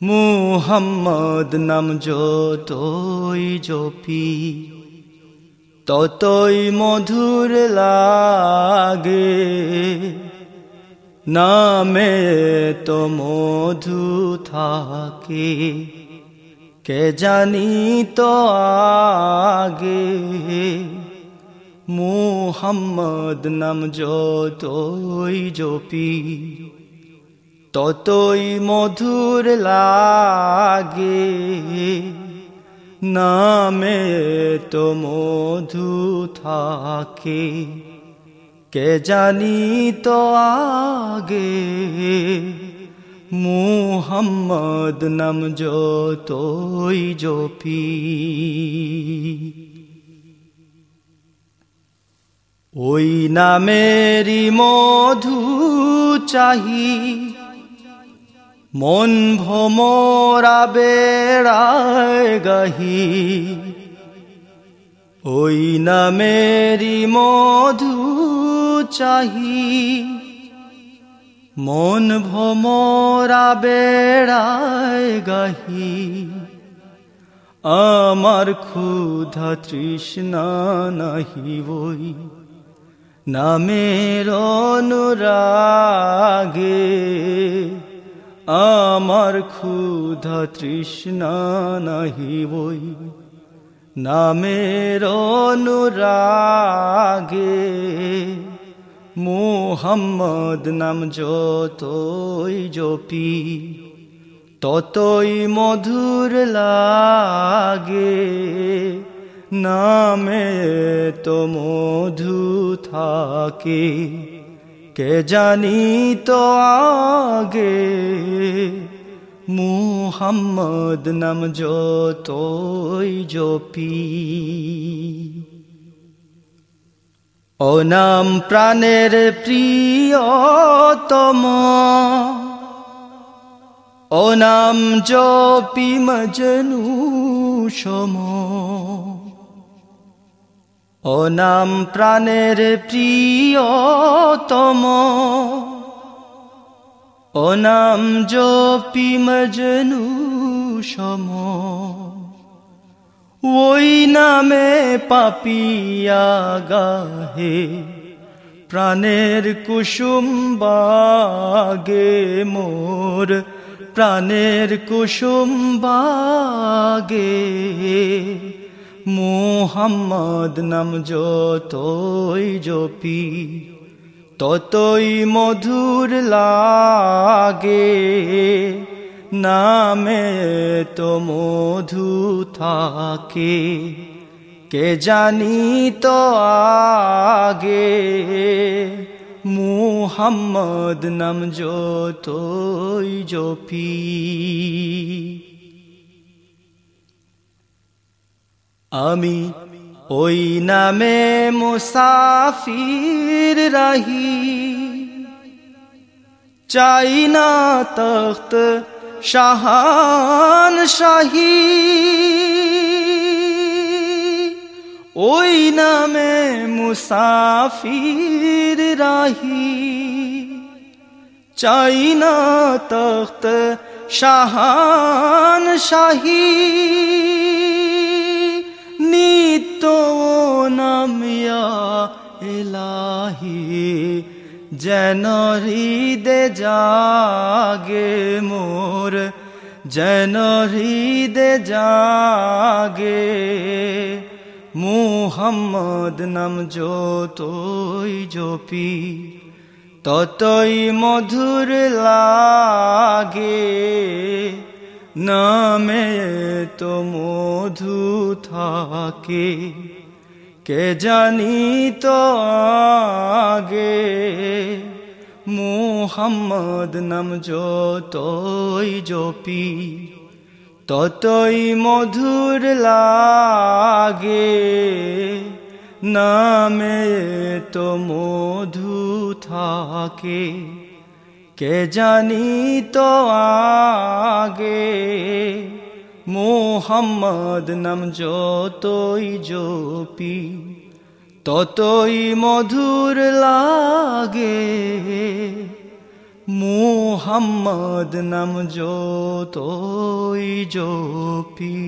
মুহাম্মদ নাম যতই জপি, ততই মধুর লাগে। নামে তো মধু থাকে, কে জানি তো আগে? মুহাম্মদ নাম যতই জপি ততই মধুর লাগে। নামে তো মধু থাকে। কে জানি তো আগে মুহাম্মদ নাম যতই জপি। ওই নামেরি মধু চাহি। মন ভমরা বেড়ায় গাহি। ওই নামেরি মধু চাহি। মন ভমরা বেড়ায় গাহি। আমার ক্ষুধা তৃষ্ণা নাহি বই নামের অনুরাগে। আমার ক্ষুধা তৃষ্ণা নাহি বই। নামের অনুরাগে মোহাম্মদ নাম যতই জপি, ততই মধুর লাগে। নামে তো মধু থাকে। কে জানি তো আগে মুহাম্মদ নাম যতই জপি। ও নাম প্রাণের প্রিয়তম। ও নাম জপি মজনু সম। ও নাম প্রাণের প্রিয়তম। ও নাম জপি মজনু সম ওই নামে পাপিয়া গাহে প্রাণের কুসুম বাগে মোর। প্রাণের কুসুম বাগে মোহাম্মদ নাম যতই জপি, ততই মধুর লাগে। নামে তো মধু থাকে, কে জানি তো আগে? মুহাম্মদ নাম যতই জপি আমি ওই নামে মুসাফির রাহি। চাই না তখ্ত শাহান শাহী ওই নামে মুসাফির রাহি। চাই না তখ্ত শাহান শাহী নিত্য নামিয়া এলাহি যেন হৃদে জাগে মোর, যেন হৃদে জাগে মুহাম্মদ নাম যতই জপি, ততই মধুর লাগে। নামে তো মধু থাকে। কে জানি তো আগে মুহাম্মদ নাম যতই জপি, ততই মধুর লাগে। নামে তো মধু থাকে। কে জানি তো আগে? মোহাম্মদ নাম যতই জপি, ততই মধুর লাগে। মুহাম্মদ নাম যতই জপি।